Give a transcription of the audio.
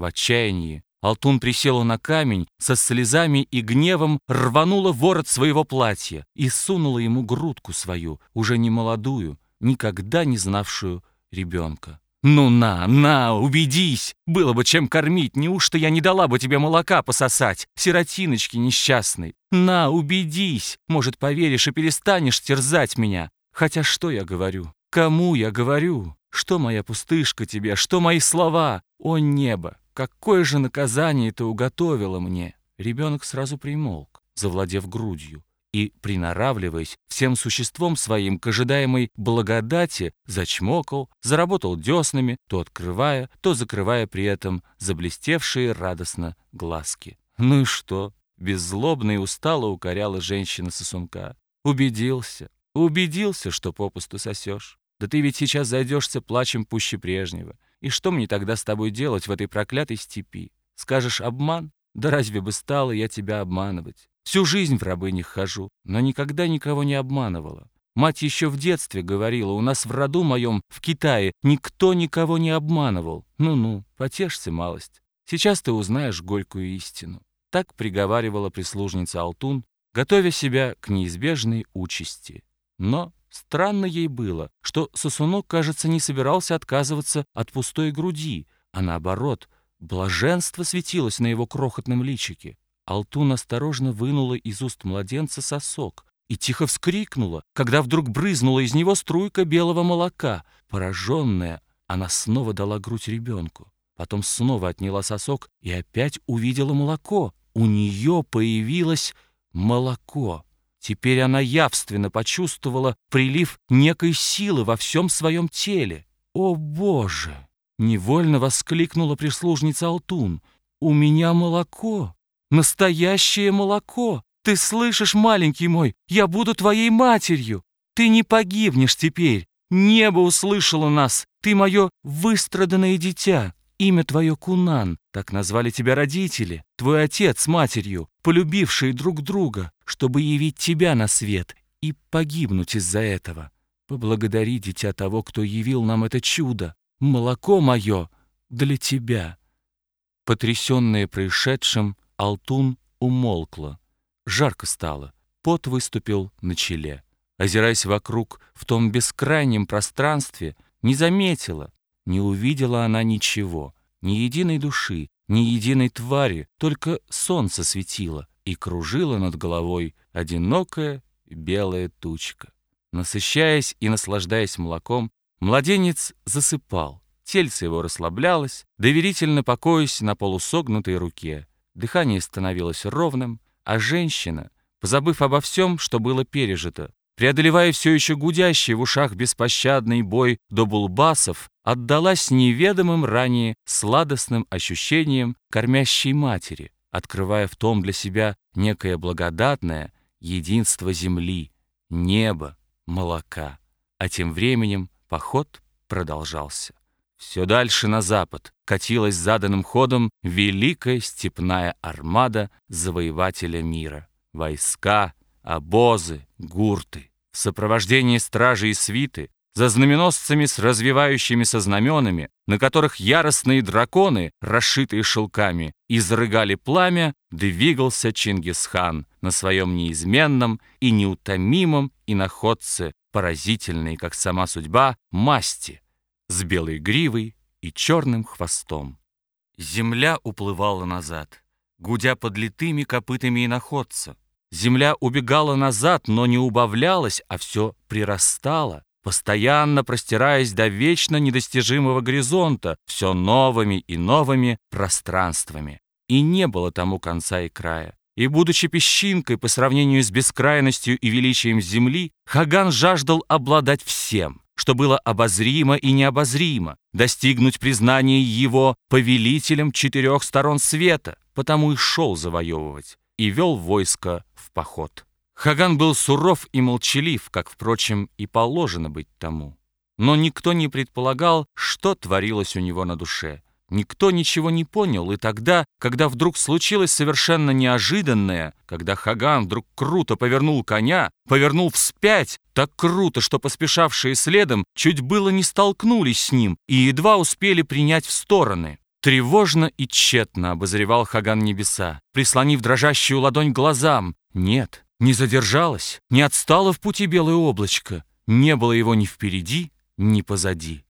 В отчаянии Алтун присела на камень, со слезами и гневом рванула ворот своего платья и сунула ему грудку свою, уже не молодую, никогда не знавшую ребенка. «Ну на, на, убедись! Было бы чем кормить, неужто я не дала бы тебе молока пососать, сиротиночки несчастной? На, убедись! Может, поверишь и перестанешь терзать меня? Хотя что я говорю? Кому я говорю? Что моя пустышка тебе? Что мои слова? О небо! Какое же наказание ты уготовила мне?» Ребенок сразу примолк, завладев грудью, и, приноравливаясь всем существом своим к ожидаемой благодати, зачмокал, заработал деснами, то открывая, то закрывая при этом заблестевшие радостно глазки. «Ну и что?» — беззлобно и устало укоряла женщина сосунка. «Убедился, убедился, что попусту сосешь. Да ты ведь сейчас зайдешься плачем пуще прежнего. И что мне тогда с тобой делать в этой проклятой степи? Скажешь обман? Да разве бы стала я тебя обманывать? Всю жизнь в рабынях хожу, но никогда никого не обманывала. Мать еще в детстве говорила, у нас в роду моем, в Китае, никто никого не обманывал. Ну-ну, потешься малость. Сейчас ты узнаешь горькую истину. Так приговаривала прислужница Алтун, готовя себя к неизбежной участи. Но Странно ей было, что сосунок, кажется, не собирался отказываться от пустой груди, а наоборот, блаженство светилось на его крохотном личике. Алтун осторожно вынула из уст младенца сосок и тихо вскрикнула, когда вдруг брызнула из него струйка белого молока. Пораженная, она снова дала грудь ребенку. Потом снова отняла сосок и опять увидела молоко. У нее появилось молоко. Теперь она явственно почувствовала прилив некой силы во всем своем теле. «О, Боже!» — невольно воскликнула прислужница Алтун. «У меня молоко! Настоящее молоко! Ты слышишь, маленький мой, я буду твоей матерью! Ты не погибнешь теперь! Небо услышало нас! Ты мое выстраданное дитя!» Имя твое Кунан, так назвали тебя родители, твой отец с матерью, полюбившие друг друга, чтобы явить тебя на свет и погибнуть из-за этого. Поблагодари, дитя того, кто явил нам это чудо. Молоко мое для тебя». Потрясенная происшедшим, Алтун умолкла. Жарко стало, пот выступил на челе. Озираясь вокруг в том бескрайнем пространстве, не заметила, не увидела она ничего, ни единой души, ни единой твари, только солнце светило и кружило над головой одинокая белая тучка. Насыщаясь и наслаждаясь молоком, младенец засыпал. Тельце его расслаблялось, доверительно покоясь на полусогнутой руке. Дыхание становилось ровным, а женщина, позабыв обо всем, что было пережито, преодолевая все еще гудящий в ушах беспощадный бой до булбасов, отдалась неведомым ранее сладостным ощущениям кормящей матери, открывая в том для себя некое благодатное единство земли, неба, молока. А тем временем поход продолжался. Все дальше на запад катилась заданным ходом великая степная армада завоевателя мира. Войска, обозы, гурты в сопровождении стражи и свиты, за знаменосцами с развивающимися знаменами, на которых яростные драконы, расшитые шелками, изрыгали пламя, двигался Чингисхан на своем неизменном и неутомимом иноходце, поразительной, как сама судьба, масти, с белой гривой и черным хвостом. Земля уплывала назад, гудя под литыми копытами иноходца. Земля убегала назад, но не убавлялась, а все прирастала, постоянно простираясь до вечно недостижимого горизонта, все новыми и новыми пространствами. И не было тому конца и края. И, будучи песчинкой по сравнению с бескрайностью и величием Земли, Хаган жаждал обладать всем, что было обозримо и необозримо, достигнуть признания его повелителем четырех сторон света, потому и шел завоевывать и вел войско в поход. Хаган был суров и молчалив, как, впрочем, и положено быть тому. Но никто не предполагал, что творилось у него на душе. Никто ничего не понял, и тогда, когда вдруг случилось совершенно неожиданное, когда Хаган вдруг круто повернул коня, повернул вспять, так круто, что поспешавшие следом чуть было не столкнулись с ним и едва успели принять в стороны. Тревожно и тщетно обозревал Хаган небеса, прислонив дрожащую ладонь глазам. Нет, не задержалось, не отстало в пути белое облачко, не было его ни впереди, ни позади.